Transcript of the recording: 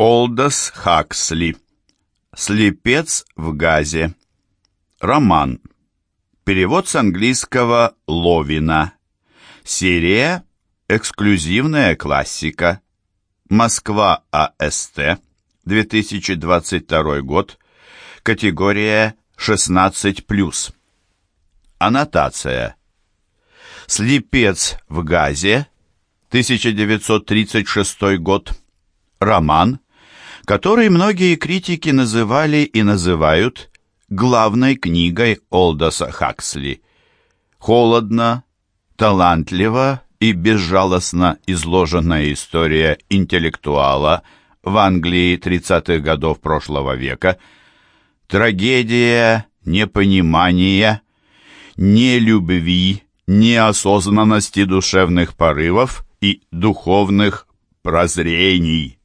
Олдос Хаксли. Слепец в газе. Роман. Перевод с английского Ловина. Серия «Эксклюзивная классика». Москва АСТ. 2022 год. Категория 16+. Аннотация. «Слепец в газе», 1936 год. Роман, который многие критики называли и называют главной книгой Олдоса Хаксли. Холодно, талантливо и безжалостно изложенная история интеллектуала в Англии 30-х годов прошлого века, трагедия непонимания, нелюбви, неосознанности душевных порывов и духовных прозрений.